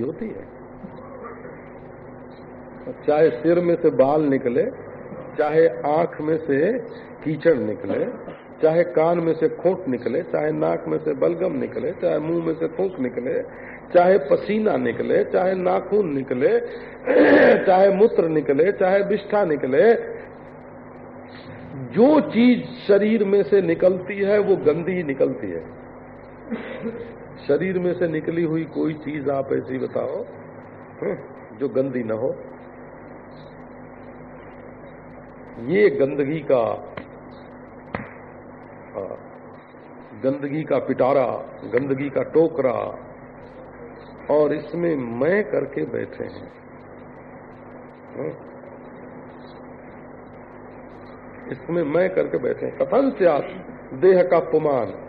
होती है। चाहे सिर में से बाल निकले, चाहे आँख में से कीचड़ निकले, चाहे कान में से खोट निकले, चाहे नाक में से बलगम निकले, चाहे मुँह में से थूक निकले, चाहे पसीना निकले, चाहे नाखून निकले, चाहे मूत्र निकले, चाहे विष्ठा निकले, जो चीज़ शरीर में से निकलती है, वो गंदी निकलती है। शरीर में से निकली हुई कोई चीज़ आप ऐसी बताओ हम्म, जो गंदी न हो। ये गंदगी का गंदगी का पिटारा गंदगी का टोकरा और इसमें मैं करके बैठे हैं। हम्म, इसमें मैं करके बैठे हैं। कथन से देह का पुमान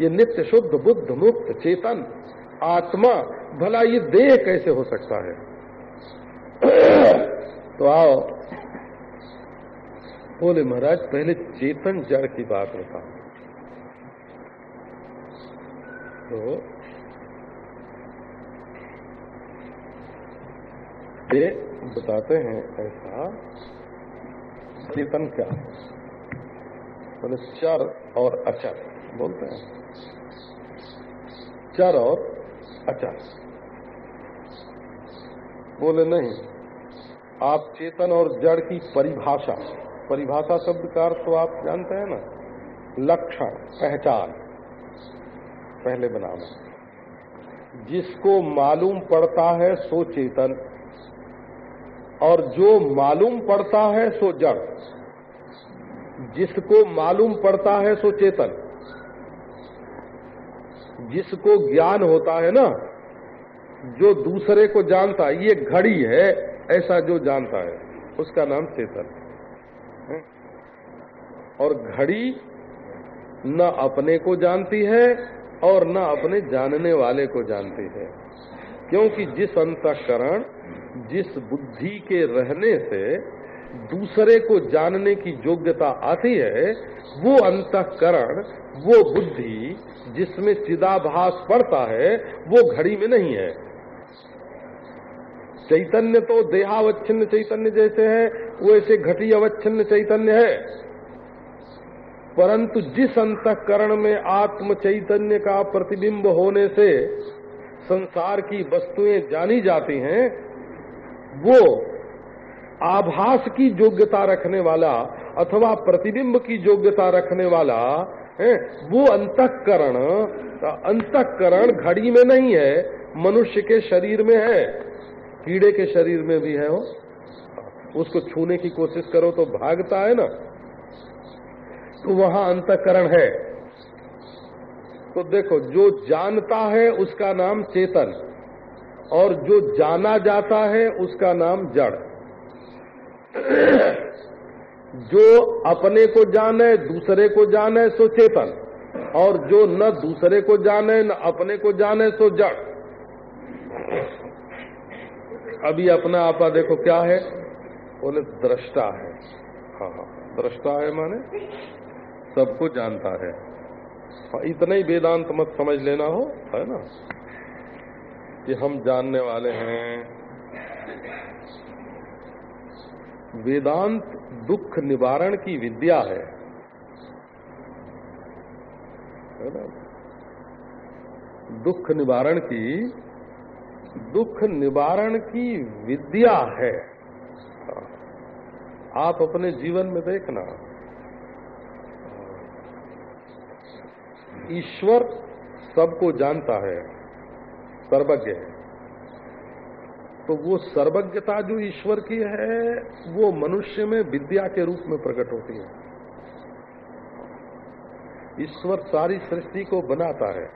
ये नित्य शुद्ध, बुद्ध मुक्त, चेतन, आत्मा, भला ये देह कैसे हो सकता है? तो आओ। बोले महाराज, पहले चेतन जड़ की बात बताओ। तो ये बताते हैं ऐसा, चेतन क्या बोले चर और अचर, बोलते हैं। चर और अचर। बोले, नहीं, आप चेतन और जड़ की परिभाषा परिभाषा शब्द का अर्थ तो आप जानते हैं ना, लक्षण, पहचान, पहले बनाना जिसको मालूम पड़ता है सो चेतन, और जो मालूम पड़ता है सो जड़। जिसको मालूम पड़ता है सो चेतन जिसको ज्ञान होता है ना, जो दूसरे को जानता है, ये घड़ी है, ऐसा जो जानता है, उसका नाम चेतन और घड़ी न अपने को जानती है और न अपने जानने वाले को जानती है। क्योंकि जिस अंतकरण, जिस बुद्धि के रहने से दूसरे को जानने की योग्यता आती है, वो अंतकरण, वो बुद्धि जिसमें चिदाभास पड़ता है, वो घड़ी में नहीं है। चैतन्य तो देहावच्छिन्न चैतन्य जैसे है वो ऐसे घटी अवच्छिन्न चैतन्य है। परंतु जिस अंतकरण में आत्म चैतन्य का प्रतिबिंब होने से संसार की वस्तुएँ जानी जाती हैं, वो आभास की योग्यता रखने वाला अथवा प्रतिबिंब की योग्यता रखने वाला, है, वो अंतकरण अंतकरण घड़ी में नहीं है, मनुष्य के शरीर में है, कीड़े के शरीर में भी है वो। उसको छूने की कोशिश करो तो भागता है ना। तो वहाँ अंतकरण है। तो देखो, जो जानता है उसका नाम चेतन, और जो जाना जाता है उसका नाम जड़। जो अपने को जाने दूसरे को जाने सो चेतन। और जो न दूसरे को जाने न अपने को जाने सो जड़। अभी अपना आपा देखो क्या है? बोले दृष्टा है। हाँ हाँ। दृष्टा है माने? सबको जानता है। हाँ, इतना ही वेदांत मत समझ लेना हो है ना? कि हम जानने वाले हैं। वेदांत दुख निवारण की विद्या है। दुख निवारण की, दुख निवारण की विद्या है। आप अपने जीवन में देखना। ईश्वर सबको जानता है, सर्वज्ञ है। तो वो सर्वज्ञता जो ईश्वर की है, वो मनुष्य में विद्या के रूप में प्रकट होती है। ईश्वर सारी सृष्टि को बनाता है।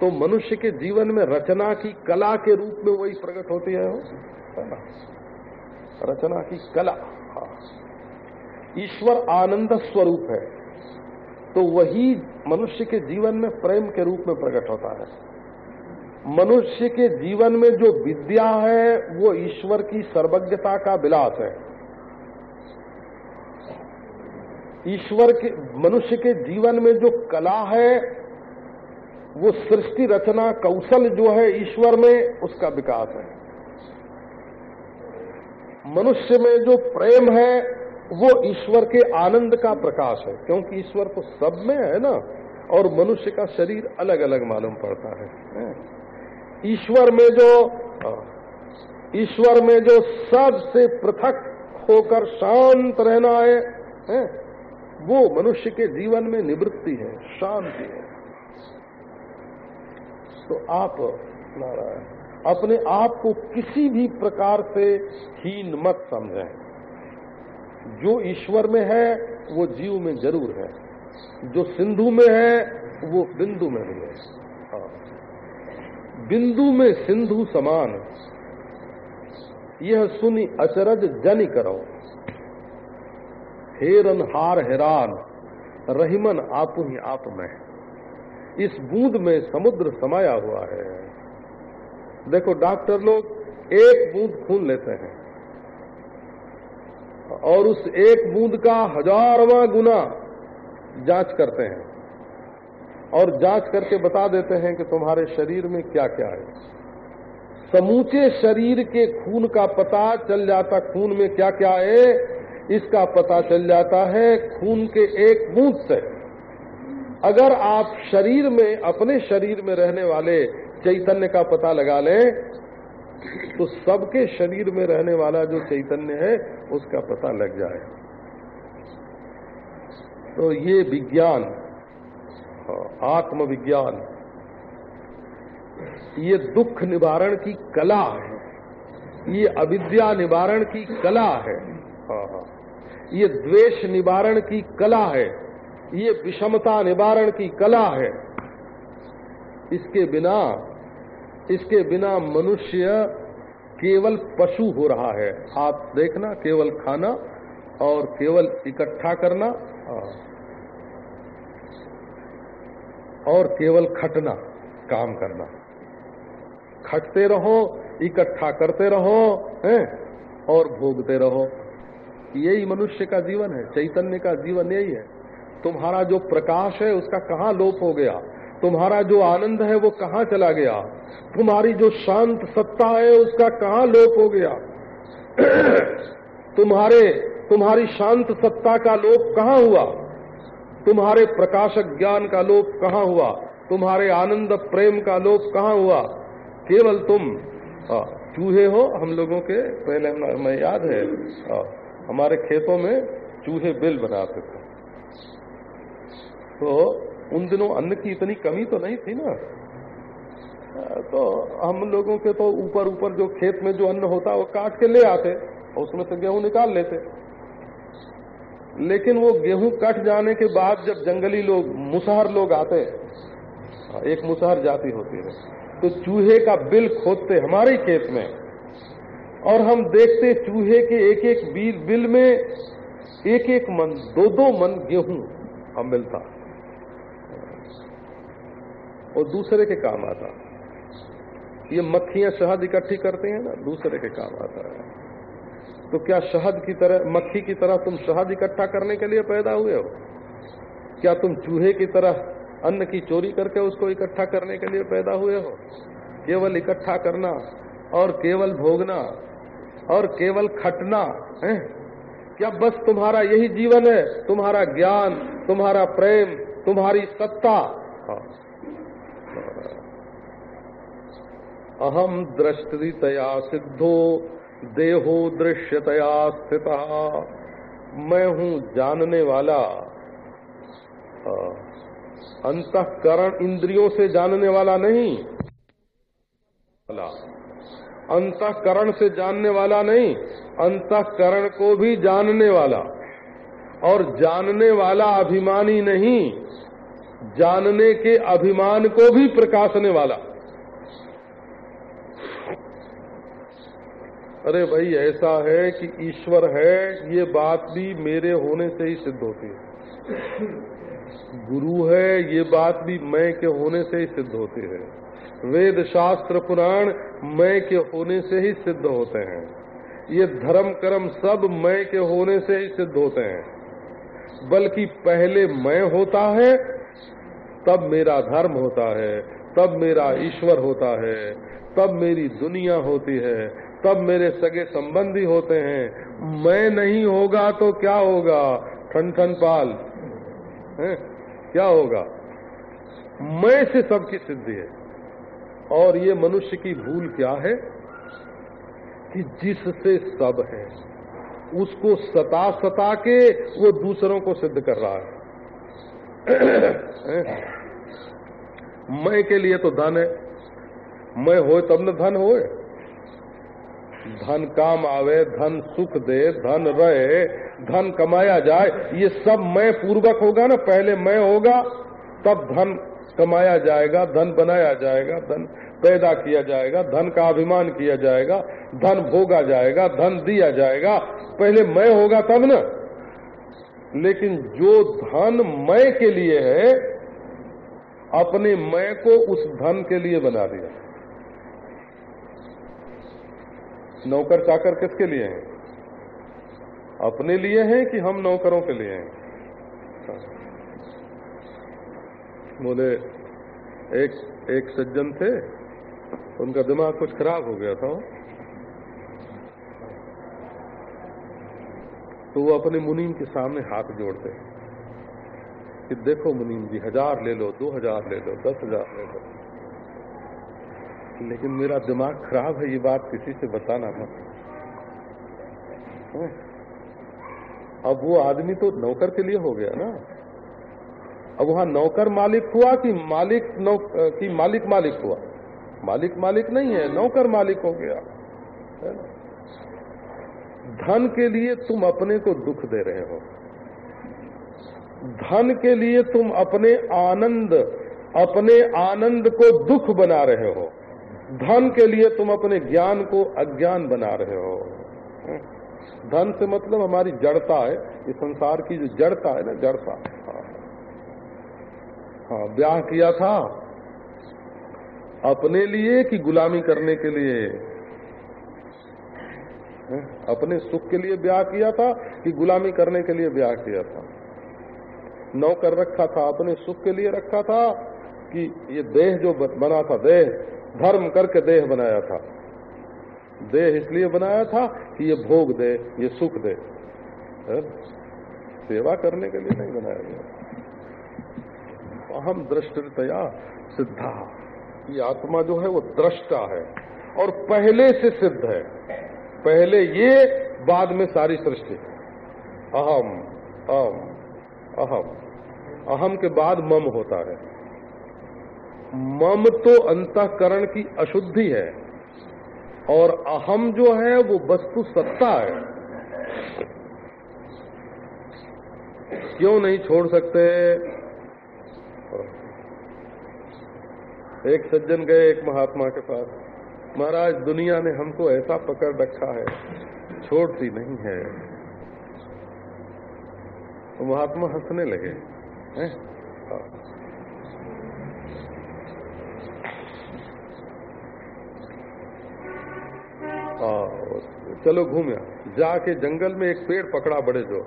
तो मनुष्य के जीवन में रचना की कला के रूप में वही प्रकट होती है। वो रचना की कला हाँ। ईश्वर आनंद स्वरूप है। तो वही मनुष्य के जीवन में प्रेम के रूप में प्रकट होता है। मनुष्य के जीवन में जो विद्या है, वो ईश्वर की सर्वज्ञता का विलास है। ईश्वर के, मनुष्य के जीवन में जो कला है, वो सृष्टि रचना कौशल जो है ईश्वर में, उसका विकास है। मनुष्य में जो प्रेम है, वो ईश्वर के आनंद का प्रकाश है, क्योंकि ईश्वर तो सब में है ना, और मनुष्य का शरीर अलग अलग मालूम पड़ता है। ईश्वर में जो ईश्वर में जो सबसे पृथक होकर शांत रहना है, है वो मनुष्य के जीवन में निवृत्ति है शांति है। तो आप नारायण अपने आप को किसी भी प्रकार से हीन मत समझें। जो ईश्वर में है वो जीव में ज़रूर है। जो सिंधु में है वो बिंदु में भी है। बिंदु में सिंधु समान यह सुनी अचरज जनि करो। हेरन हार हैरान, रहीमन आप ही आप में। इस बूंद में समुद्र समाया हुआ है। देखो, डॉक्टर लोग एक बूंद खून लेते हैं और उस एक बूंद का हजारवा गुना जाँच करते हैं। और जाँच करके बता देते हैं कि तुम्हारे शरीर में क्या क्या है। समूचे शरीर के खून का पता चल जाता, खून में क्या क्या है, इसका पता चल जाता है खून के एक बूंद से। अगर आप शरीर में, अपने शरीर में रहने वाले चैतन्य का पता लगा लें तो सबके शरीर में रहने वाला जो चैतन्य है, उसका पता लग जाए। तो ये विज्ञान आत्मविज्ञान। ये दुख निवारण की कला है। ये अविद्या निवारण की कला है। ये द्वेष निवारण की कला है। ये विषमता निवारण की कला है। इसके बिना इसके बिना मनुष्य केवल पशु हो रहा है। आप देखना, केवल खाना और केवल इकट्ठा करना। और केवल खटना काम करना। खटते रहो, इकट्ठा करते रहो, हैं, और भोगते रहो। यही मनुष्य का जीवन है, चैतन्य का जीवन यही है। तुम्हारा जो प्रकाश है, उसका कहाँ लोप हो गया? तुम्हारा जो आनंद है, वो कहाँ चला गया? तुम्हारी जो शांत सत्ता है, उसका कहाँ लोप हो गया? तुम्हारे, तुम्हारी शांत सत्ता का लोप कहाँ हुआ? तुम्हारे प्रकाशक ज्ञान का लोप कहाँ हुआ? तुम्हारे आनंद प्रेम का लोप कहाँ हुआ? केवल तुम। चूहे हो, हम लोगों के पहले मैं याद है। हमारे खेतों में चूहे बिल बनाते थे। तो उन दिनों अन्न की इतनी कमी तो नहीं थी ना। तो हम लोगों के तो ऊपर ऊपर जो खेत में जो अन्न होता, वो काट के ले आते और उसमें से गेहूँ निकाल लेते। लेकिन वो गेहूँ कट जाने के बाद जब जंगली लोग, मुसहर लोग आते एक मुसहर जाति होती है तो चूहे का बिल खोदते हमारे खेत में, और हम देखते चूहे के एक एक बिल बिल में एक एक मन दो दो मन गेहूँ हम मिलता। और दूसरे के काम आता। ये मक्खियाँ शहद इकट्ठी करते हैं ना, दूसरे के काम आता है। तो क्या शहद की तरह, मक्खी की तरह तुम शहद इकट्ठा करने के लिए पैदा हुए हो? क्या तुम चूहे की तरह अन्न की चोरी करके उसको इकट्ठा करने के लिए पैदा हुए हो? केवल इकट्ठा करना और केवल भोगना और केवल खटना, है? क्या बस तुम्हारा यही जीवन है? तुम्हारा ज्ञान, तुम्हारा प्रेम, तुम्हारी सत्ता। अहम दृष्टि तया सिद्धो देहो दृश्यतया स्थित। मैं हूँ जानने वाला। अंतकरण इंद्रियों से जानने वाला नहीं। अंतकरण से जानने वाला नहीं, अंतकरण को भी जानने वाला। और जानने वाला अभिमानी नहीं, जानने के अभिमान को भी प्रकाशने वाला। अरे भाई, ऐसा है कि ईश्वर है, ये बात भी मेरे होने से ही सिद्ध होती है। गुरु है, ये बात भी मैं के होने से ही सिद्ध होती है। वेद शास्त्र पुराण मैं के होने से ही सिद्ध होते हैं। ये धर्म कर्म सब मैं के होने से ही सिद्ध होते हैं। बल्कि पहले मैं होता है, तब मेरा धर्म होता है, तब मेरा ईश्वर होता है, तब मेरी दुनिया होती है तब मेरे सगे संबंधी होते हैं? मैं नहीं होगा तो क्या होगा? ठन ठन पाल। है? क्या होगा? मैं से सबकी सिद्धि है। और ये मनुष्य की भूल क्या है? कि जिससे सब है, उसको सता सता के वो दूसरों को सिद्ध कर रहा है। मैं के लिए तो धन है। मैं हो तब न धन होए। धन काम आवे, धन सुख दे, धन रहे, धन कमाया जाए, ये सब मैं पूर्वक होगा ना, पहले मैं होगा, तब धन कमाया जाएगा, धन बनाया जाएगा, धन पैदा किया जाएगा, धन का अभिमान किया जाएगा, धन भोगा जाएगा, धन दिया जाएगा, पहले मैं होगा तब ना। लेकिन जो धन मैं के लिए है, अपने मैं को उस धन के लिए बना दिया। नौकर चाकर किसके लिए हैं? अपने लिए हैं कि हम नौकरों के लिए हैं? बोले एक एक सज्जन थे, उनका दिमाग कुछ खराब हो गया था। तो वो अपने मुनीम के सामने हाथ जोड़ते। कि देखो मुनीम जी, हज़ार ले लो, दो हज़ार ले लो, दस हज़ार ले लो। लेकिन मेरा दिमाग खराब है, ये बात किसी से बताना मत अब वो आदमी तो नौकर के लिए हो गया ना। अब वहाँ नौकर मालिक हुआ कि मालिक नौ कि मालिक मालिक हुआ? मालिक मालिक नहीं है, नौकर मालिक हो गया। है। ना धन के लिए तुम अपने को दुख दे रहे हो। धन के लिए तुम अपने आनंद अपने आनंद को दुख बना रहे हो। धन के लिए तुम अपने ज्ञान को अज्ञान बना रहे हो। धन से मतलब हमारी जड़ता है। इस संसार की जो जड़ता है ना, जड़ता। हाँ ब्याह किया था। अपने लिए कि गुलामी करने के लिए? अपने सुख के लिए ब्याह किया था कि गुलामी करने के लिए ब्याह किया था? नौकर रखा था, अपने सुख के लिए रखा था कि ये देह जो बना था, देह। धर्म करके देह बनाया था। देह इसलिए बनाया था कि ये भोग दे, ये सुख दे। सेवा करने के लिए नहीं बनाया गया। अहम दृष्टया सिद्धा। ये आत्मा जो है वो दृष्टा है और पहले से सिद्ध है। पहले ये, बाद में सारी सृष्टि। अहम अहम अहम। अहम के बाद मम होता है। मम तो अंतकरण की अशुद्धि है और अहम जो है वो वस्तु सत्ता है। क्यों नहीं छोड़ सकते? एक सज्जन गए एक महात्मा के पास। महाराज, दुनिया ने हमको ऐसा पकड़ रखा है छोड़ती नहीं है। तो महात्मा हंसने लगे, हैं? चलो घूमे। जाके जंगल में एक पेड़ पकड़ा बड़े जो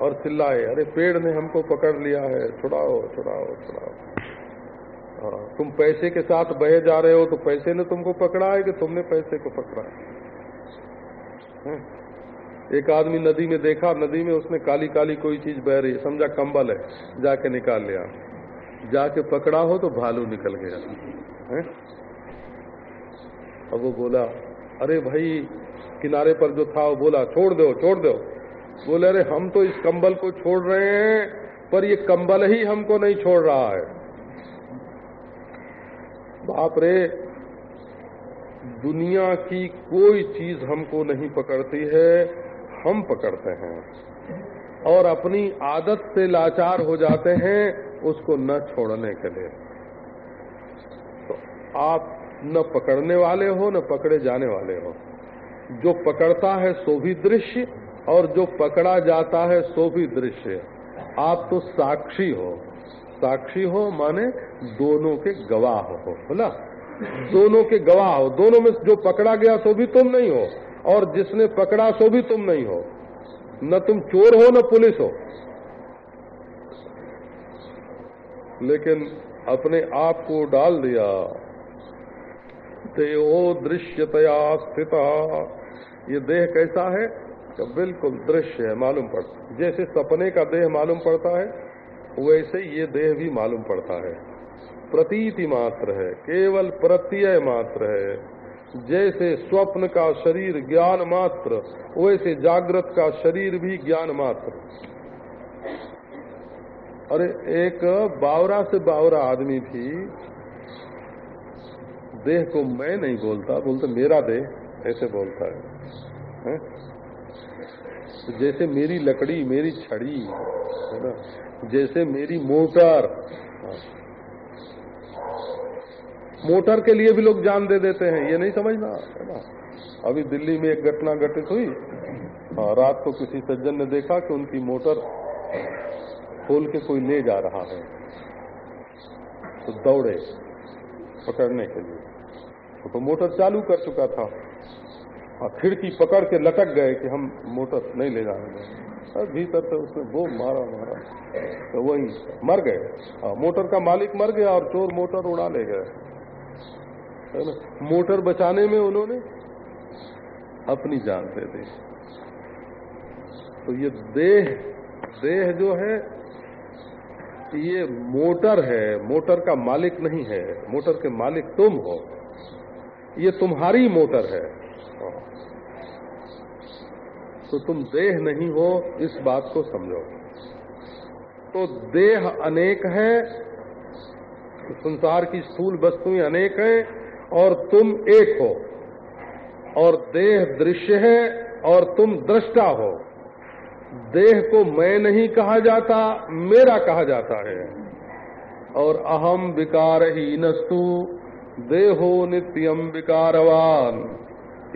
और चिल्लाए, अरे, पेड़ ने हमको पकड़ लिया है। छुड़ाओ छुड़ाओ छुड़ाओ। तुम पैसे के साथ बहे जा रहे हो तो पैसे ने तुमको पकड़ा है कि तुमने पैसे को पकड़ा है? एक आदमी नदी में देखा, नदी में उसने काली काली कोई चीज़ बह रही समझा कंबल है, जाके निकाल लिया। जाके पकड़ा हो तो भालू निकल गया। है अब वो बोला, अरे भाई किनारे पर जो था, वो बोला, छोड़ दो छोड़ दो। बोले, अरे, हम तो इस कंबल को छोड़ रहे हैं, पर ये कंबल ही हमको नहीं छोड़ रहा है। बाप रे, दुनिया की कोई चीज़ हमको नहीं पकड़ती है, हम पकड़ते हैं। और अपनी आदत से लाचार हो जाते हैं उसको न छोड़ने के लिए। तो आप न पकड़ने वाले हो, न पकड़े जाने वाले हो। जो पकड़ता है सो भी दृश्य, और जो पकड़ा जाता है सो भी दृश्य। आप तो साक्षी हो। साक्षी हो माने दोनों के गवाह हो बोला दोनों के गवाह हो। दोनों में जो पकड़ा गया सो भी तुम नहीं हो, और जिसने पकड़ा सो भी तुम नहीं हो। न तुम चोर हो, न पुलिस हो। लेकिन अपने आप को डाल दिया। देहो दृश्यतया स्थित। ये देह कैसा है? तो बिल्कुल दृश्य है, मालूम पड़ता जैसे सपने का देह मालूम पड़ता है, वैसे ये देह भी मालूम पड़ता है। प्रतीति मात्र है, केवल प्रत्यय मात्र है। जैसे स्वप्न का शरीर ज्ञान मात्र, वैसे जागृत का शरीर भी ज्ञान मात्र। अरे, एक बावरा से बावरा आदमी भी देह को मैं नहीं बोलता बोलता मेरा देह ऐसे बोलता है, है? तो जैसे मेरी लकड़ी मेरी छड़ी है ना? जैसे मेरी मोटर। मोटर के लिए भी लोग जान दे देते हैं ये नहीं समझना है ना? अभी दिल्ली में एक घटना घटित हुई। हाँ, रात को किसी सज्जन ने देखा कि उनकी मोटर खोल के कोई ले जा रहा है तो दौड़े पकड़ने के लिए। तो, मोटर चालू कर चुका था और खिड़की पकड़ के लटक गए कि हम मोटर नहीं ले जाएँगे भीतर से उसने वो मारा मारा। तो वही मर गए। हाँ, मोटर का मालिक मर गया और चोर मोटर उड़ा ले गए। मोटर बचाने में उन्होंने अपनी जान दे दी। तो ये देह देह जो है ये मोटर है मोटर का मालिक नहीं है। मोटर के मालिक तुम हो। ये तुम्हारी मोटर है। तो तुम देह नहीं हो, इस बात को समझो। तो देह अनेक है, संसार की स्थूल वस्तुएँ अनेक हैं, और तुम एक हो। और देह दृश्य है, और तुम दृष्टा हो। देह को मैं नहीं कहा जाता, मेरा कहा जाता है। और अहम विकार ही नस्तु देहो नित्यम विकारवान।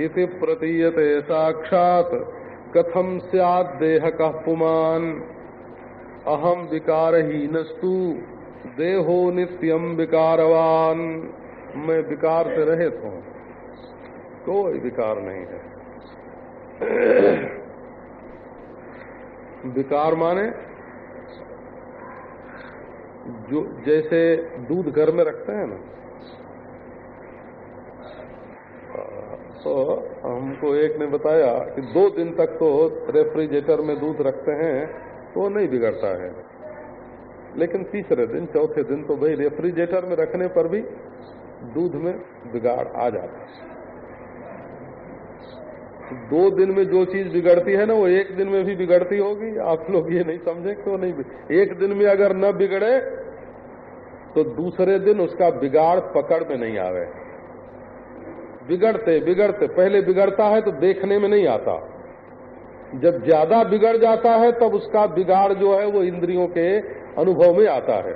इति प्रतीयते साक्षात। कथम सियाद देह का पुमान? अहम विकार ही नस्तु देहो नित्यम विकारवान। मैं विकार से रहित हूँ। कोई विकार नहीं है। विकार माने जो जैसे दूध घर में रखते हैं ना तो हमको एक ने बताया कि दो दिन तक तो रेफ्रिजरेटर में दूध रखते हैं तो नहीं बिगड़ता है। लेकिन तीसरे दिन, चौथे दिन तो भाई रेफ्रिजरेटर में रखने पर भी दूध में बिगाड़ आ जाता है। दो दिन में जो चीज़ बिगड़ती है ना, वो एक दिन में भी बिगड़ती होगी। आप लोग ये नहीं समझे तो नहीं एक दिन में अगर न बिगड़े तो दूसरे दिन उसका बिगाड़ पकड़ में नहीं आवे। बिगड़ते बिगड़ते, पहले बिगड़ता है तो देखने में नहीं आता। जब ज़्यादा बिगड़ जाता है, तब उसका बिगाड़ जो है वो इंद्रियों के अनुभव में आता है।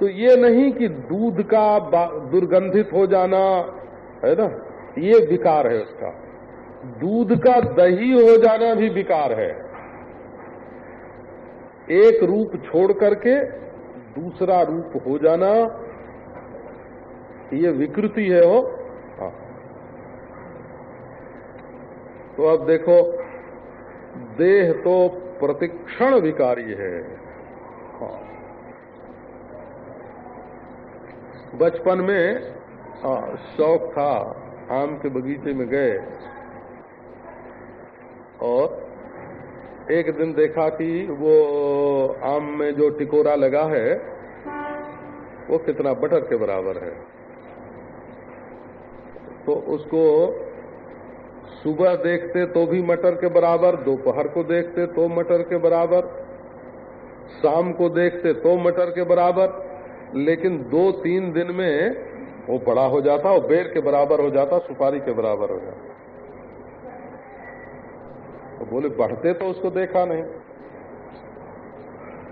तो ये नहीं कि दूध का दुर्गंधित हो जाना, है ना? ये विकार है उसका। दूध का दही हो जाना भी विकार है। एक रूप छोड़ करके दूसरा रूप हो जाना ये विकृति है वो हाँ। तो अब देखो, देह तो प्रतिक्षण विकारी है हाँ। बचपन में शौक था, आम के बगीचे में गए और एक दिन देखा कि वो आम में जो टिकोरा लगा है, वो कितना बटर के बराबर है तो उसको सुबह देखते तो भी मटर के बराबर, दोपहर को देखते तो मटर के बराबर, शाम को देखते तो मटर के बराबर, लेकिन दो तीन दिन में वो बड़ा हो जाता और बेर के बराबर हो जाता, सुपारी के बराबर हो जाता। तो बोले, बढ़ते तो उसको देखा नहीं।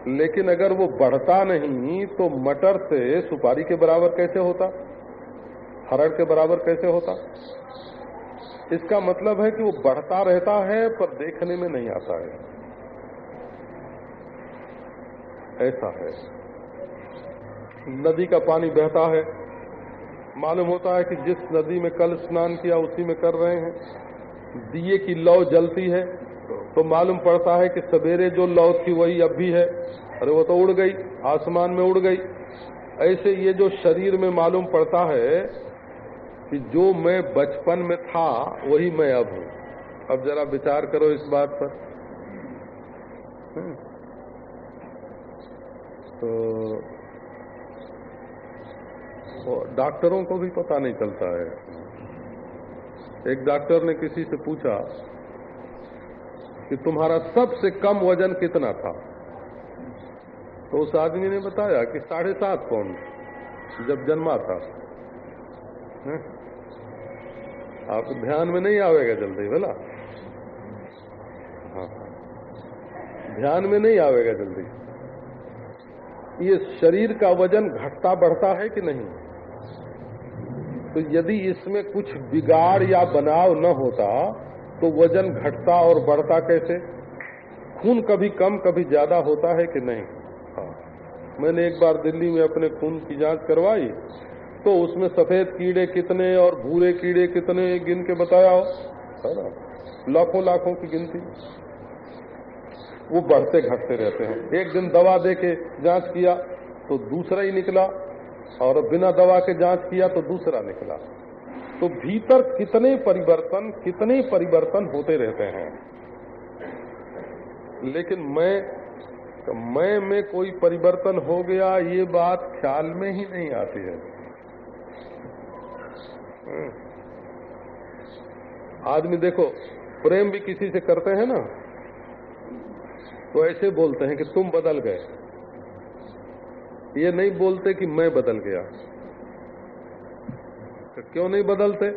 लेकिन अगर वो बढ़ता नहीं तो मटर से सुपारी के बराबर कैसे होता? हरड़ के बराबर कैसे होता? इसका मतलब है कि वो बढ़ता रहता है, पर देखने में नहीं आता है। ऐसा है। नदी का पानी बहता है। मालूम होता है कि जिस नदी में कल स्नान किया, उसी में कर रहे हैं। दिए की लौ जलती है तो मालूम पड़ता है कि सवेरे जो लौ थी वही अब भी है। अरे वो तो उड़ गई, आसमान में उड़ गई। ऐसे ये जो शरीर में मालूम पड़ता है कि जो मैं बचपन में था, वही मैं अब हूँ। अब जरा विचार करो इस बात पर। हम्म। तो डॉक्टरों को भी पता नहीं चलता है। एक डॉक्टर ने किसी से पूछा कि तुम्हारा सबसे कम वज़न कितना था? तो उस आदमी ने बताया कि साढ़े सात पौंड जब जन्मा था। है? आप ध्यान में नहीं आवेगा जल्दी बोला हाँ। ध्यान में नहीं आवेगा जल्दी। ये शरीर का वज़न घटता बढ़ता है कि नहीं? तो यदि इसमें कुछ बिगाड़ या बनाव न होता तो वज़न घटता और बढ़ता कैसे? खून कभी कम, कभी ज़्यादा होता है कि नहीं? हाँ। मैंने एक बार दिल्ली में अपने खून की जाँच करवाई तो उसमें सफ़ेद कीड़े कितने और भूरे कीड़े कितने गिन के बताया हो? है ना लाखों लाखों की गिनती। वो बढ़ते घटते रहते हैं। एक दिन दवा दे के जाँच किया तो दूसरा ही निकला और बिना दवा के जाँच किया तो दूसरा निकला। तो भीतर कितने परिवर्तन कितने परिवर्तन होते रहते हैं। लेकिन मैं मैं में कोई परिवर्तन हो गया, ये बात ख्याल में ही नहीं आती है। आदमी देखो, प्रेम भी किसी से करते हैं ना तो ऐसे बोलते हैं कि तुम बदल गए। ये नहीं बोलते कि मैं बदल गया। तो क्यों नहीं बदलते?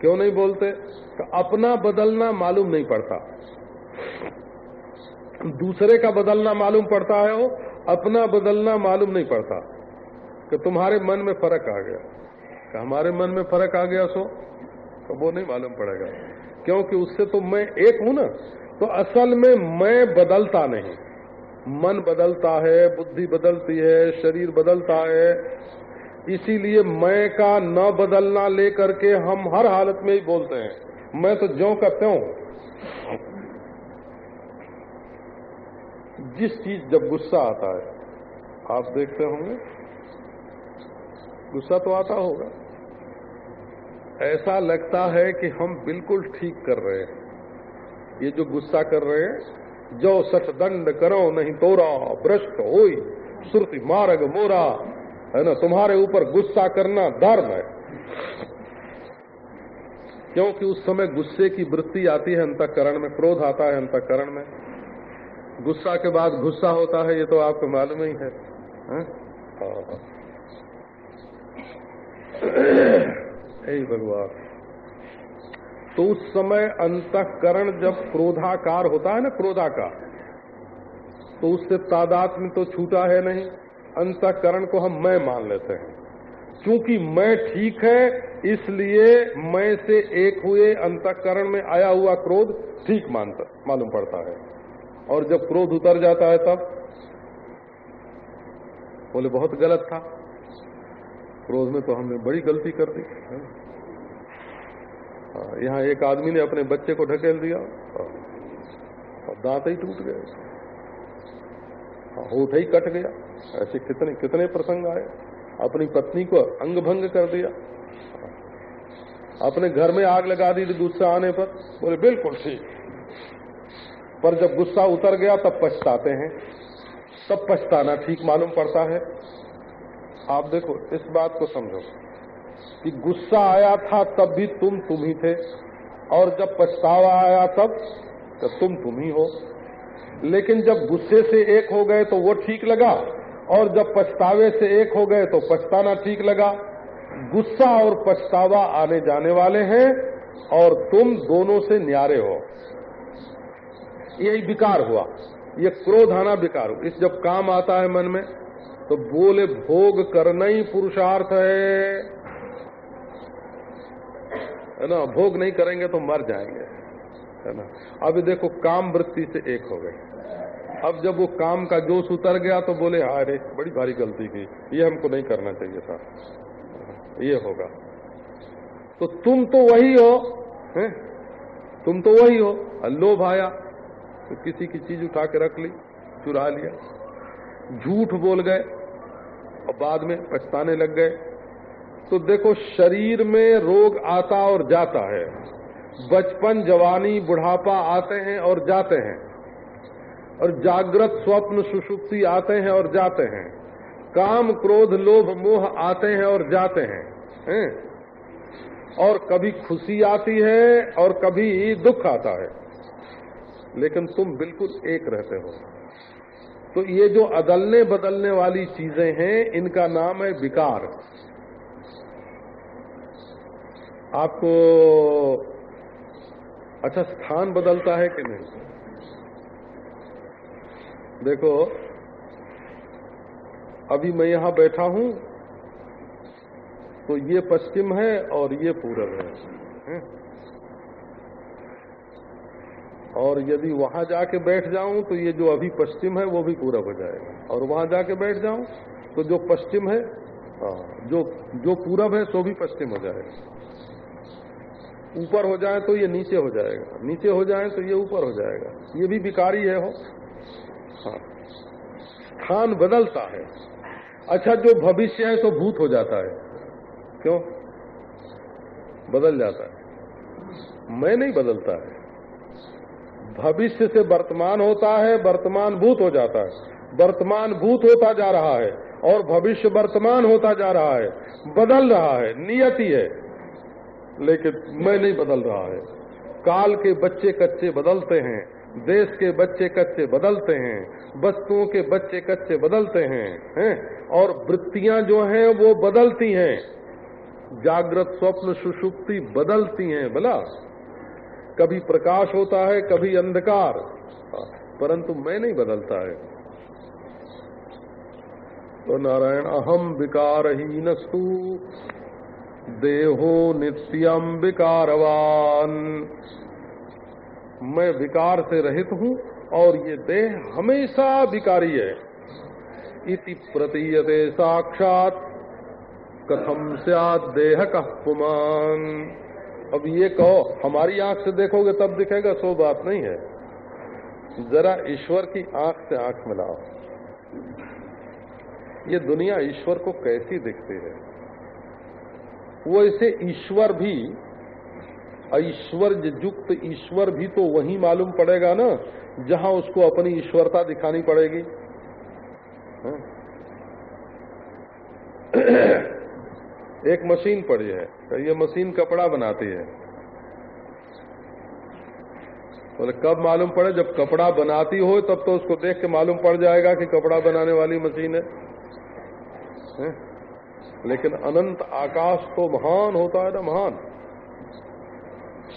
क्यों नहीं बोलते? तो अपना बदलना मालूम नहीं पड़ता। दूसरे का बदलना मालूम पड़ता है वो, अपना बदलना मालूम नहीं पड़ता। कि तुम्हारे मन में फ़र्क आ गया। कि हमारे मन में फ़र्क आ गया सो तो वो नहीं मालूम पड़ेगा। क्योंकि उससे तो मैं एक हूँ ना तो असल में मैं बदलता नहीं। मन बदलता है, बुद्धि बदलती है, शरीर बदलता है। इसीलिए मैं का न बदलना लेकर के हम हर हालत में ही बोलते हैं। मैं तो ज्यो का त्यों जिस चीज़ जब गुस्सा आता है, आप देखते होंगे गुस्सा तो आता होगा। ऐसा लगता है कि हम बिल्कुल ठीक कर रहे हैं। ये जो गुस्सा कर रहे हैं जो सच दंड करो नहीं तोरा भ्रष्ट हो श्रुति मार्ग मोरा है ना? तुम्हारे ऊपर गुस्सा करना धर्म है। क्योंकि उस समय गुस्से की वृत्ति आती है अंतकरण में क्रोध आता है अंतकरण में। गुस्सा के बाद गुस्सा होता है ये तो आपको मालूम ही। है, है? भगवान। तो उस समय अंतकरण जब क्रोधाकार होता है ना, क्रोधाकार तो उससे तादात में तो छूटा है नहीं। अंतकरण को हम मैं मान लेते हैं। क्योंकि मैं ठीक है, इसलिए मैं से एक हुए अंतकरण में आया हुआ क्रोध ठीक मानता, मालूम पड़ता है। और जब क्रोध उतर जाता है तब? बोले, बहुत गलत था। क्रोध में तो हमने बड़ी गलती कर दी हाँ, यहाँ एक आदमी ने अपने बच्चे को ढकेल दिया और दांत ही टूट गए। हाँ, होठ ही कट गया। ऐसे कितने कितने प्रसंग आए। अपनी पत्नी को अंग भंग कर दिया। अपने घर में आग लगा दी गुस्सा आने पर। बोले बिल्कुल ठीक। पर जब गुस्सा उतर गया तब पछताते हैं। तब पछताना ठीक मालूम पड़ता है। आप देखो, इस बात को समझो कि गुस्सा आया था तब भी तुम तुम ही थे, और जब पछतावा आया तब तो तुम तुम ही हो। लेकिन जब गुस्से से एक हो गए तो वो ठीक लगा, और जब पछतावे से एक हो गए तो पछताना ठीक लगा। गुस्सा और पछतावा आने जाने वाले हैं, और तुम दोनों से न्यारे हो। यही विकार हुआ। ये क्रोध आना विकार हो इस जब काम आता है मन में तो बोले, भोग करना ही पुरुषार्थ है। है ना? भोग नहीं करेंगे तो मर जाएँगे। है ना? अभी देखो, काम वृत्ति से एक हो गए। अब जब वो काम का जोश उतर गया तो बोले हाय रे बड़ी भारी गलती की। ये हमको नहीं करना चाहिए था। ये होगा। तो तुम तो वही हो, है? तुम तो वही हो। लोभ आया तो किसी की चीज़ उठा के रख ली, चुरा लिया। झूठ बोल गए और बाद में पछताने लग गए। तो देखो शरीर में रोग आता और जाता है। बचपन जवानी बुढ़ापा आते हैं और जाते हैं। और जागृत स्वप्न सुषुप्ति आते हैं और जाते हैं। काम क्रोध लोभ मोह आते हैं और जाते हैं, हैं? और कभी खुशी आती है और कभी दुख आता है। लेकिन तुम बिल्कुल एक रहते हो। तो ये जो अदलने बदलने वाली चीज़ें हैं इनका नाम है विकार आपको अच्छा स्थान बदलता है कि नहीं देखो अभी मैं यहाँ बैठा हूँ तो ये पश्चिम है और ये पूरब है, है? और यदि वहाँ जाके बैठ जाऊँ तो ये जो अभी पश्चिम है वो भी पूरब हो जाएगा। और वहाँ जाके बैठ जाऊँ तो जो पश्चिम है हाँ, जो जो पूरब है सो भी पश्चिम हो जाएगा। ऊपर हो जाए तो ये नीचे हो जाएगा। नीचे हो जाए तो ये ऊपर हो जाएगा। ये भी विकारी है हो। हाँ। स्थान बदलता है। अच्छा जो भविष्य है तो भूत हो जाता है। क्यों? बदल जाता है। मैं नहीं बदलता है। भविष्य से वर्तमान होता है, वर्तमान भूत हो जाता है। वर्तमान भूत होता जा रहा है और भविष्य वर्तमान होता जा रहा है। बदल रहा है, नियति है, लेकिन मैं नहीं बदल रहा है। काल के बच्चे कच्चे बदलते हैं, देश के बच्चे कच्चे बदलते हैं, वस्तुओं के बच्चे कच्चे बदलते हैं हैं? और वृत्तियाँ जो हैं, वो बदलती हैं। जागृत स्वप्न सुषुप्ति बदलती हैं, बोला। कभी प्रकाश होता है, कभी अंधकार। परंतु मैं नहीं बदलता है। तो नारायण अहम विकार नस्तु देहो नित्यम विकारवान। मैं विकार से रहित हूँ और ये देह हमेशा विकारी है। इति प्रतीयते साक्षात कथम सियाद देह का पुमान। अब ये कहो, हमारी आँख से देखोगे तब दिखेगा, सो बात नहीं है। जरा ईश्वर की आँख से आँख मिलाओ। ये दुनिया ईश्वर को कैसी दिखती है? वो इसे ईश्वर भी ऐश्वर्य युक्त ईश्वर भी तो वही मालूम पड़ेगा ना, जहाँ उसको अपनी ईश्वरता दिखानी पड़ेगी। हाँ? एक मशीन पड़ी है। तो ये मशीन कपड़ा बनाती है। बोले तो कब मालूम पड़े? जब कपड़ा बनाती हो तब तो उसको देख के मालूम पड़ जाएगा कि कपड़ा बनाने वाली मशीन है, है? लेकिन अनंत आकाश तो महान होता है ना महान।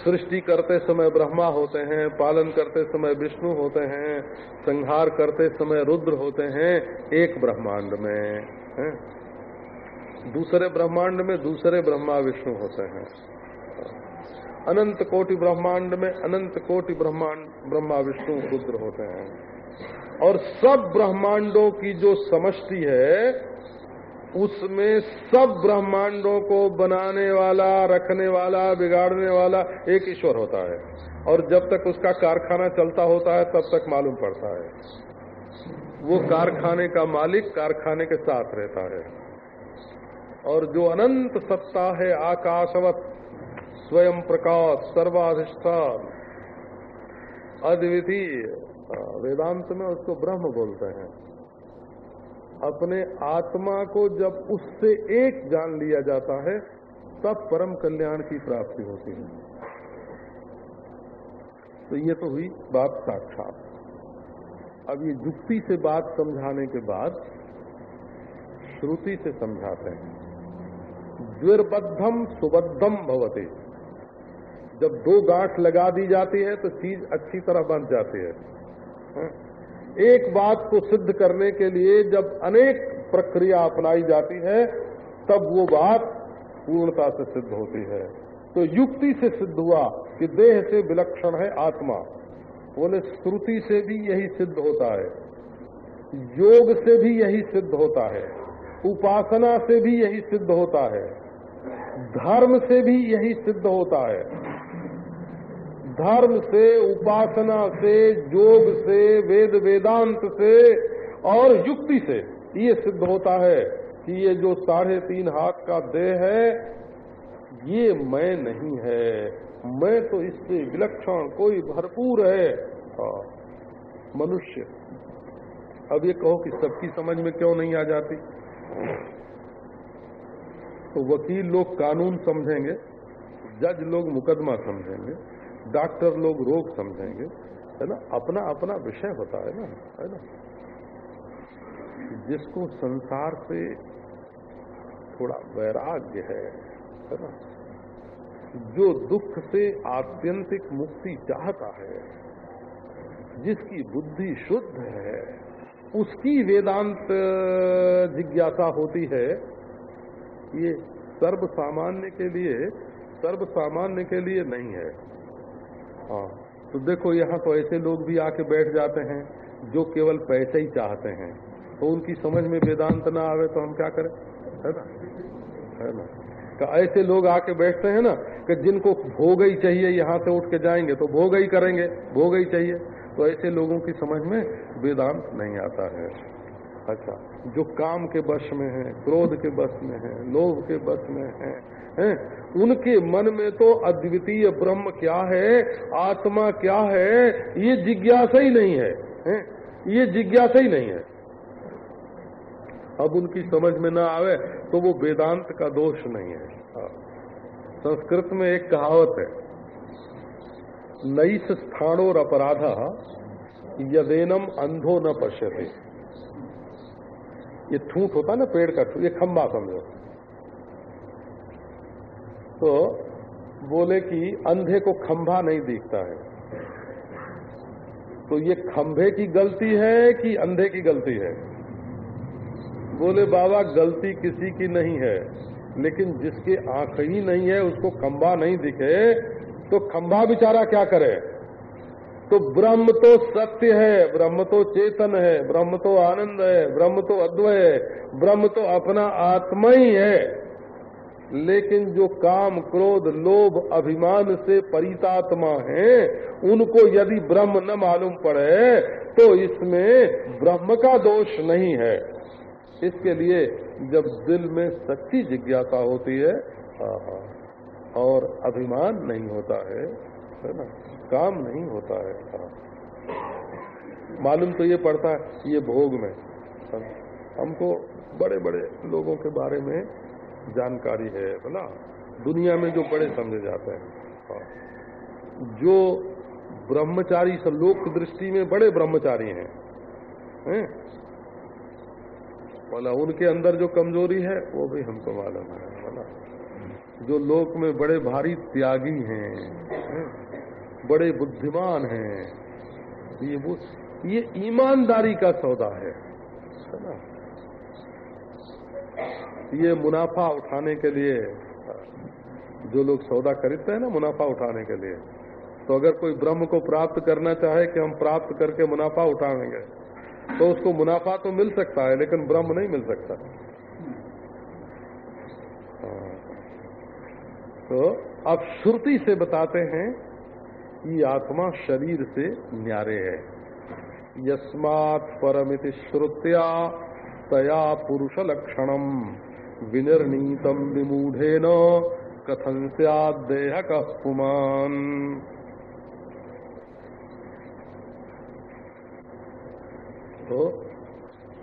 सृष्टि करते समय ब्रह्मा होते हैं पालन करते समय विष्णु होते हैं संहार करते समय रुद्र होते हैं एक ब्रह्मांड में। है? दूसरे ब्रह्मांड में दूसरे ब्रह्मा विष्णु होते हैं। अनंत कोटि ब्रह्मांड में अनंत कोटि ब्रह्मांड, ब्रह्मा विष्णु रुद्र होते हैं। और सब ब्रह्मांडों की जो समष्टि है, उसमें सब ब्रह्मांडों को बनाने वाला, रखने वाला, बिगाड़ने वाला एक ईश्वर होता है। और जब तक उसका कारखाना चलता होता है, तब तक मालूम पड़ता है। वो कारखाने का मालिक कारखाने के साथ रहता है। और जो अनंत सत्ता है आकाशवत, स्वयं प्रकाश सर्वाधिष्ठान अद्वितीय वेदांत में उसको ब्रह्म बोलते हैं। अपने आत्मा को जब उससे एक जान लिया जाता है, तब परम कल्याण की प्राप्ति होती है। तो ये तो हुई बात साक्षात। अब ये जुक्ति से बात समझाने के बाद, श्रुति से समझाते हैं। द्विर्बद्धम सुबद्धम भवते। जब दो गांठ लगा दी जाती है तो चीज़ अच्छी तरह बन जाती है। हाँ? एक बात को सिद्ध करने के लिए जब अनेक प्रक्रिया अपनाई जाती है, तब वो बात पूर्णता से सिद्ध होती है। तो युक्ति से सिद्ध हुआ कि देह से विलक्षण है आत्मा। बोले, श्रुति से भी यही सिद्ध होता है। योग से भी यही सिद्ध होता है। उपासना से भी यही सिद्ध होता है। धर्म से भी यही सिद्ध होता है। धर्म से उपासना से योग से वेद वेदांत से और युक्ति से ये सिद्ध होता है कि ये जो साढ़े तीन हाथ का देह है ये मैं नहीं है। मैं तो इससे विलक्षण कोई भरपूर है। हाँ, मनुष्य। अब ये कहो कि सबकी समझ में क्यों नहीं आ जाती? तो वकील लोग कानून समझेंगे, जज लोग मुकदमा समझेंगे, डॉक्टर लोग रोग समझेंगे, है ना? अपना अपना विषय होता है ना है ना? जिसको संसार से थोड़ा वैराग्य है है ना? जो दुख से आत्यंतिक मुक्ति चाहता है, जिसकी बुद्धि शुद्ध है, उसकी वेदांत जिज्ञासा होती है ये सर्व सामान्य के लिए, सर्व सामान्य के लिए नहीं है। हाँ तो देखो यहाँ तो ऐसे लोग भी आके बैठ जाते हैं, जो केवल पैसे ही चाहते हैं। तो उनकी समझ में वेदांत ना आवे तो हम क्या करें? है ना? है ना? तो ऐसे लोग आके बैठते हैं ना, कि जिनको भोग ही चाहिए, यहाँ से उठ के जाएँगे तो भोग ही करेंगे, भोग ही चाहिए। तो ऐसे लोगों की समझ में वेदांत नहीं आता है। अच्छा। जो काम के वश में है, क्रोध के वश में है, लोभ के वश में है, हैं? उनके मन में तो अद्वितीय ब्रह्म क्या है, आत्मा क्या है, ये जिज्ञासा ही नहीं है, हैं? ये जिज्ञासा ही नहीं है अब उनकी समझ में ना आवे तो वो वेदांत का दोष नहीं है हाँ। संस्कृत में एक कहावत है नईस स्थानोर अपराधा यदेनम अंधो न पश्यते ये ठूठ होता ना पेड़ का ये खंबा समझो। तो बोले कि अंधे को खंभा नहीं दिखता है। तो ये खंभे की गलती है कि अंधे की गलती है? बोले, बाबा, गलती किसी की नहीं है, लेकिन जिसके आँख ही नहीं है, उसको खंभा नहीं दिखे तो खंभा बिचारा क्या करे? तो ब्रह्म तो सत्य है, ब्रह्म तो चेतन है, ब्रह्म तो आनंद है, ब्रह्म तो अद्वय है, ब्रह्म तो अपना आत्मा ही है। लेकिन जो काम, क्रोध, लोभ, अभिमान से परितात्मा है, उनको यदि ब्रह्म न मालूम पड़े तो इसमें ब्रह्म का दोष नहीं है। इसके लिए जब दिल में सच्ची जिज्ञासा होती है और अभिमान नहीं होता है है ना? काम नहीं होता है मालूम तो ये पड़ता है ये भोग में हमको बड़े बड़े लोगों के बारे में जानकारी है बोला दुनिया में जो बड़े समझे जाते हैं। जो ब्रह्मचारी सब, लोक दृष्टि में बड़े ब्रह्मचारी हैं हैं? बोला उनके अंदर जो कमज़ोरी है, वो भी हमको मालूम है बोला जो लोक में बड़े भारी त्यागी हैं? बड़े बुद्धिमान हैं। ये वो, ये ईमानदारी का सौदा है। ना? ये मुनाफा उठाने के लिए, जो लोग सौदा खरीदते हैं ना मुनाफा उठाने के लिए तो अगर कोई ब्रह्म को प्राप्त करना चाहे कि हम प्राप्त करके मुनाफा उठाएँगे तो उसको मुनाफा तो मिल सकता है, लेकिन ब्रह्म नहीं मिल सकता। हाँ। तो अब श्रुति से बताते हैं कि आत्मा शरीर से न्यारे है। यस्मात् परमिति श्रुत्या तया पुरुष लक्षणम विनिर्णीतम विमूढ़ेन कथन सदेह पुमान। तो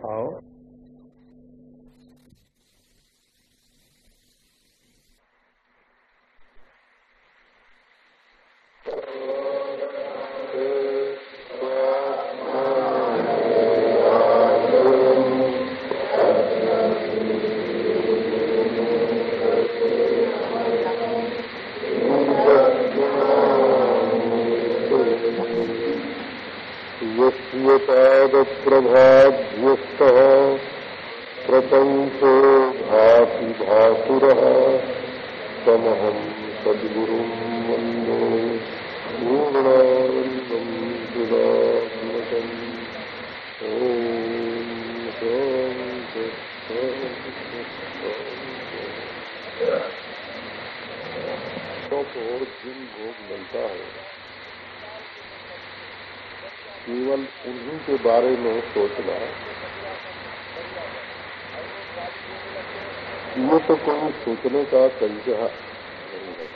आओ। प्रभाध्यस्तः प्रपंचो भाति भासुरः। तमहं सद्गुरुं वंदे। पूर्णानन्दं सुदात्मकम्। ॐ दिन भोग मिलता है बुद्धि के बारे में सोचना ये तो कोई सोचने का तरीका नहीं है।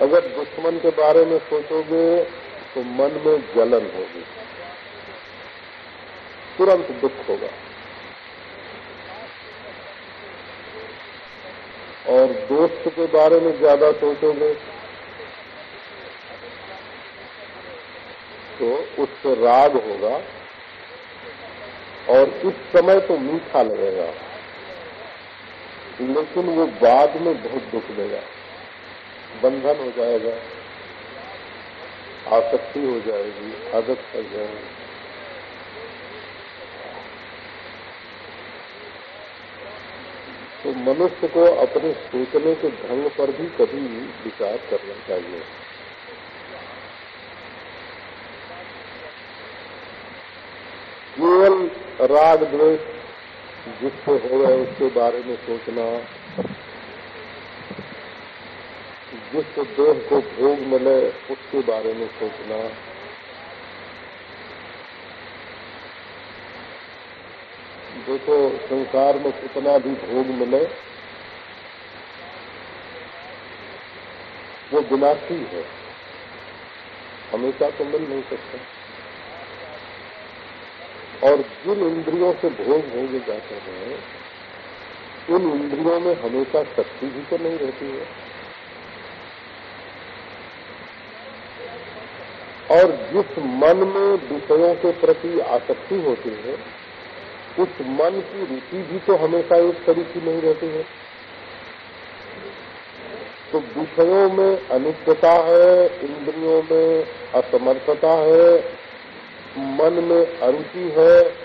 अगर दुश्मन के बारे में सोचोगे तो मन में जलन होगी। तुरंत दुख होगा। और दोस्त के बारे में ज़्यादा सोचोगे तो उससे राग होगा और इस समय तो मीठा लगेगा। लेकिन वो बाद में बहुत दुख देगा। बंधन हो जाएगा, आसक्ति हो जाएगी, आदत कर जाएगी। मनुष्य को अपने सोचने के ढंग पर भी कभी विचार करना चाहिए। केवल राग द्वेष जिससे हो गए उसके बारे में सोचना जिस देह को भोग मिले, उसके बारे में सोचना। देखो संसार में कितना भी भोग मिले, वो विनाशी है। हमेशा तो मिल नहीं सकता। और जिन इंद्रियों से भोग भोगे जाते हैं, उन इंद्रियों में हमेशा शक्ति भी तो नहीं रहती है। और जिस मन में विषयों के प्रति आसक्ति होती है उस मन की रुचि भी तो हमेशा एक तरीकी नहीं रहती है। तो विषयों में अनित्यता है, इंद्रियों में असमर्थता है, मन में अरुचि है,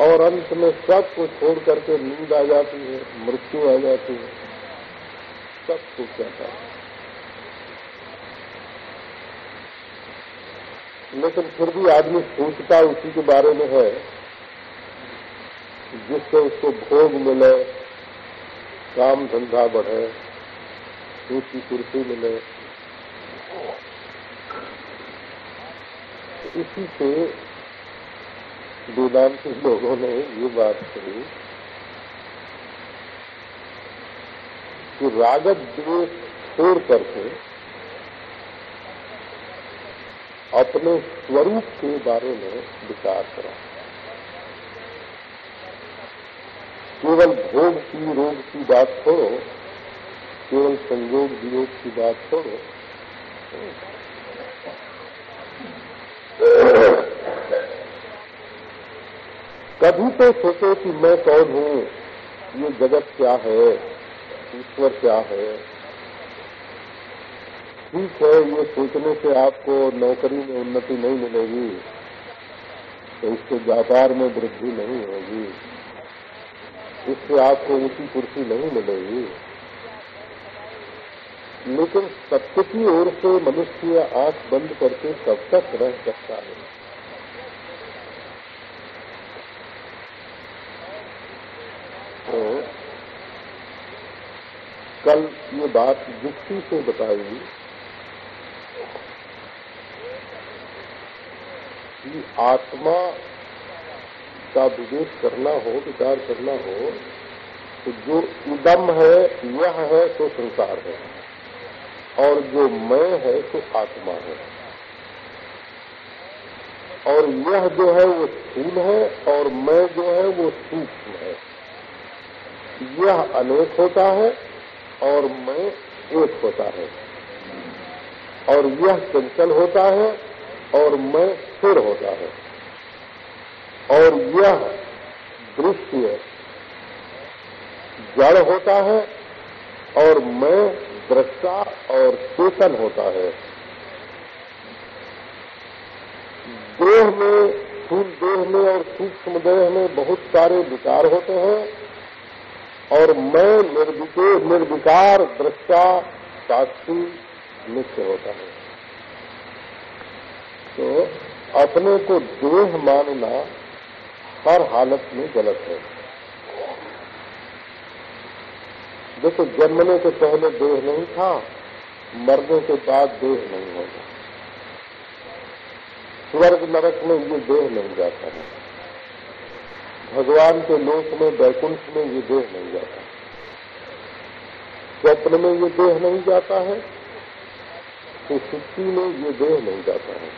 और अंत में सबको छोड़ करके नींद आ जाती है, मृत्यु आ जाती है। सब कुछ जाता है लेकिन फिर भी आदमी सोचता उसी के बारे में है। जिससे उसको भोग मिले, काम धंधा बढ़े ऊँची कुर्सी मिले। तो इसी से वेदांति लोगों ने ये बात कही कि रागत द्वेष छोड़ करके अपने स्वरूप के बारे में विचार करा। केवल भोग की रोग की बात छोड़ो, केवल संयोग वियोग की बात छोड़ो। कभी तो सोचो कि मैं कौन हूँ? ये जगत क्या है? ईश्वर क्या है? ठीक है, ये सोचने से आपको नौकरी में उन्नति नहीं मिलेगी तो इससे व्यापार में वृद्धि नहीं होगी। इससे आपको ऊँची कुर्सी नहीं मिलेगी। लेकिन सत्य की ओर से मनुष्य आँख बंद करके कब तक रह सकता है। तो कल ये बात युक्ति से बताई कि आत्मा का विवेक करना हो, विचार करना हो तो जो इदम है, यह है तो संसार है। और जो मैं है तो आत्मा है। और यह जो है, वो स्थूल है, और मैं जो है, वो सूक्ष्म है। यह अनेक होता है, और मैं एक होता है। और यह चंचल होता है, और मैं स्थिर होता है। और यह दृश्य जड़ होता है और मैं दृष्टा और चेतन होता है। देह में, स्थूल देह में और सूक्ष्म देह में बहुत सारे विकार होते हैं और मैं निर्विके निर्विकार दृष्टा, साक्षी, नित्य होता है। तो अपने को देह मानना हर हालत में गलत है। देखो जन्मने के पहले देह नहीं था, मरने के बाद देह नहीं होगा। स्वर्ग नरक में ये देह नहीं जाता है। भगवान के लोक में, वैकुंठ में ये देह नहीं जाता स्वप्न में ये देह नहीं जाता है तो सुक्ति में ये देह नहीं जाता है।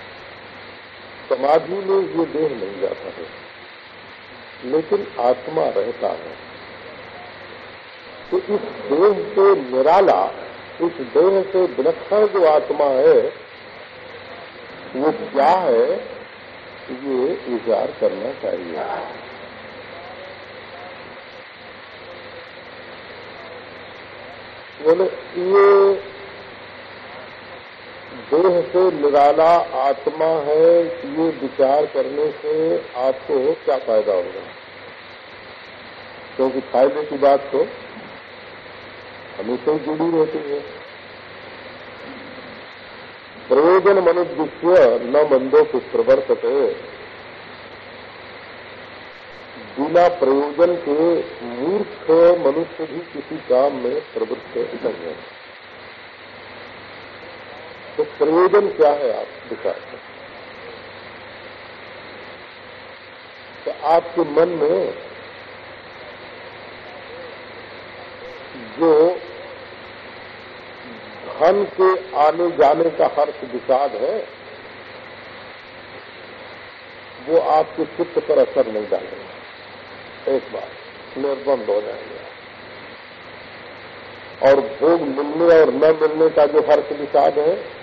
समाधि में ये देह नहीं जाता है। लेकिन आत्मा रहता है। तो इस देह से निराला, इस देह से विलक्षण जो आत्मा है, वो क्या है, ये विचार करना चाहिए। बोले, ये देह से निराला आत्मा है ये विचार करने से आपको क्या फ़ायदा होगा? क्योंकि फ़ायदे की बात तो हमेशा ही जुड़ी रहती है। प्रयोजन मनुष्य न मंदो प्रवर्तते। बिना प्रयोजन के मूर्ख मनुष्य भी किसी काम में प्रवृत्त नहीं है। तो प्रयोजन क्या है आप विचार तो आपके मन में जो धन के आने जाने का हर्ष विषाद है, वो आपके चित्त पर असर नहीं डालेगा। एक बार निर्बंध हो जाएँगे। और भोग मिलने और न मिलने का जो हर्ष विषाद है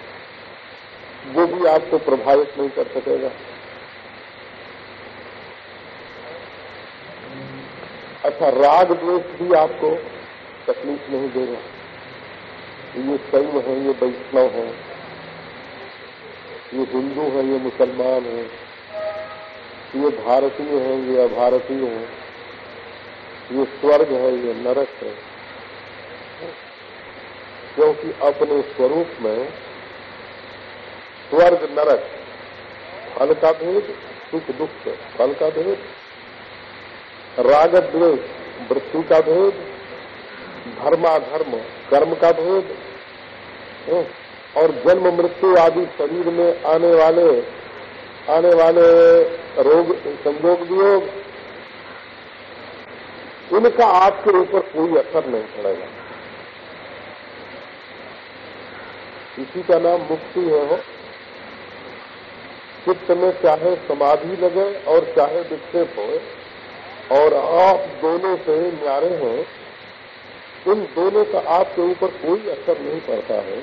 वो भी आपको प्रभावित नहीं कर सकेगा। अच्छा राग द्वेष भी आपको तकलीफ़ नहीं देगा। ये शैव है, ये वैष्णव है, ये हिंदू है, ये मुसलमान है, ये भारतीय है, ये अभारतीय है, ये स्वर्ग है, ये नरक है। क्योंकि अपने स्वरूप में स्वर्ग नरक, फल का भेद, सुख दुख, फल का भेद, राग द्वेष, वृत्ति का भेद, धर्माधर्म, कर्म का भेद और जन्म, मृत्यु आदि शरीर में आने वाले आने वाले रोग, संयोग वियोग, इनका आपके ऊपर कोई असर नहीं पड़ेगा। इसी का नाम मुक्ति है हो चित्त में चाहे समाधि लगे और चाहे विक्षेप हो, और आप दोनों से न्यारे हैं इन दोनों का आपके ऊपर कोई असर नहीं पड़ता है।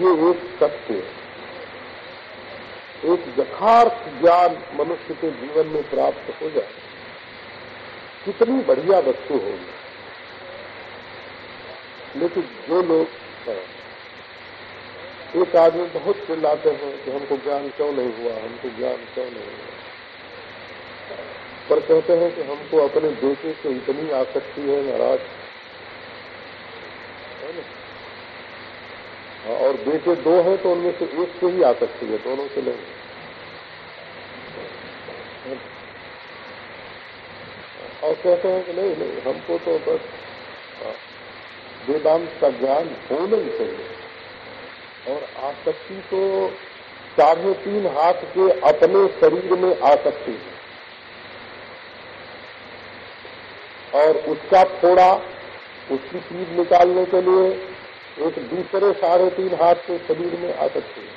ये एक सत्य एक यथार्थ ज्ञान मनुष्य के जीवन में प्राप्त हो जाए। कितनी बढ़िया वस्तु होगी। लेकिन जो लोग एक आदमी बहुत चिल्लाते हैं कि हमको ज्ञान क्यों नहीं हुआ हमको ज्ञान क्यों नहीं हुआ? पर कहते हैं कि हमको अपने बेटे से इतनी आसक्ति है महाराज हाँ, और बेटे दो हैं तो उनमें से एक से ही आसक्ति है दोनों से नहीं। और कहते हैं कि नहीं नहीं हमको तो बस हाँ, वेदांत का ज्ञान होना ही चाहिए। और आसक्ति तो साढ़े तीन हाथ के अपने शरीर में आसक्ति है। और उसका फोड़ा उसकी चीज़ निकालने के लिए एक दूसरे साढ़े तीन हाथ के शरीर में आ सकती है।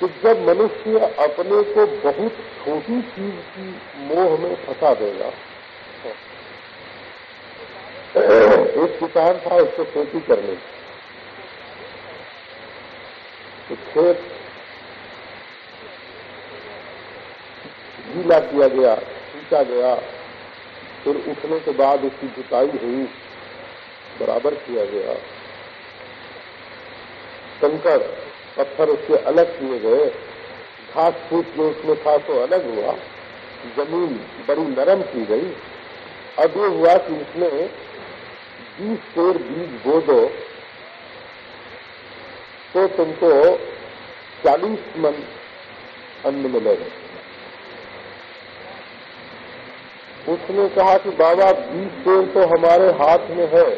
तो जब मनुष्य अपने को बहुत छोटी चीज़ की मोह में फंसा देगा एक किसान था, उसको खेती करने। तो खेत गीला किया गया खींचा गया, फिर उठने के बाद उसकी जुताई हुई, बराबर किया गया। कंकर पत्थर उसके अलग किए गए। घास फूस जो उसमें था तो अलग हुआ। ज़मीन बड़ी नरम की गई। अब ये हुआ कि उसमें पेड़ बीज बो दो तो तुमको चालीस मन अन्न मिलेगा। उसने कहा कि बाबा, बीस पेड़ तो हमारे हाथ में है।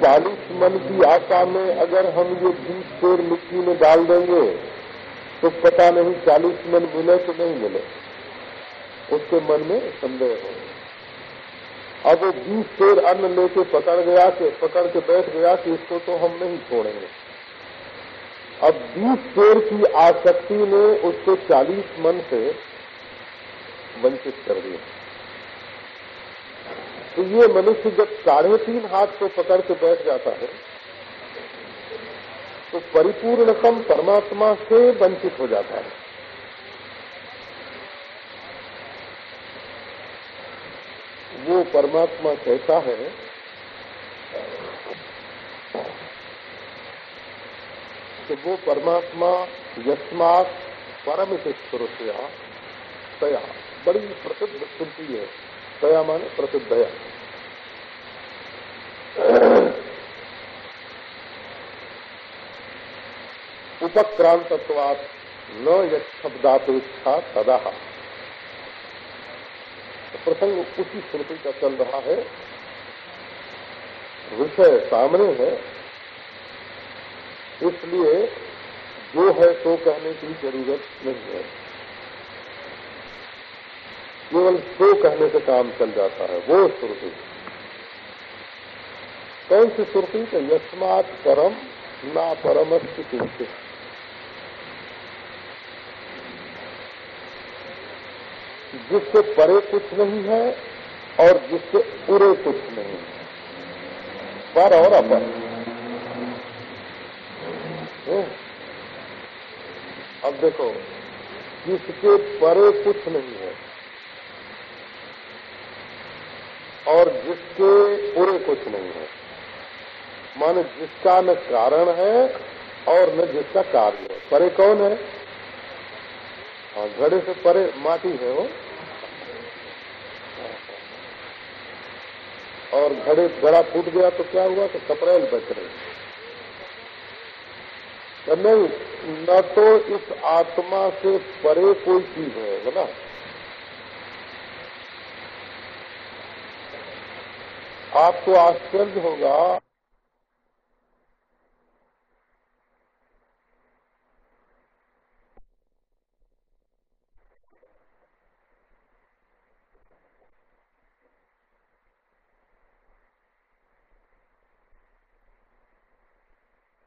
चालीस मन की आशा में अगर हम ये बीस पेड़ मिट्टी में डाल देंगे तो पता नहीं चालीस मन मिले तो नहीं मिले। उसके मन में संदेह हो। अब वो बीस पेड़ अन्न लेके पकड़ गया कि पकड़ के बैठ गया कि इसको तो हम नहीं छोड़ेंगे। अब बीस पेड़ की आसक्ति ने उसको चालीस मन से वंचित कर दिया। तो ये मनुष्य जब साढ़े तीन हाथ को पकड़ के बैठ जाता है तो परिपूर्णतम परमात्मा से वंचित हो जाता है। वो परमात्मा कैसा है कि वो परमात्मा यस्मात परम सुरक्षा तया। बड़ी प्रसिद्ध श्रुति है। तया माने प्रसिद्ध है उपक्रांतत्वात न यब्दापेक्षा तदा। प्रसंग उसी श्रुति का चल रहा है। विषय सामने है। इसलिए जो है तो कहने की ज़रूरत नहीं है। केवल सो कहने से काम चल जाता है। वो श्रुति। कौन सी श्रुति? तो यस्मात परम ना परम किंचित जिससे परे कुछ नहीं है और जिससे उरे कुछ नहीं है। पर और अपर। अब देखो, जिसके परे कुछ नहीं है और जिसके पूरे कुछ नहीं है। माने जिसका न कारण है और न जिसका कार्य है। परे कौन है? हाँ घड़े से परे माटी है वो। और घड़े घड़ा फूट गया तो क्या हुआ? तो कपड़ेल बच रहे। तो नहीं, न तो इस आत्मा से परे कोई चीज़ है ना? आपको आश्चर्य होगा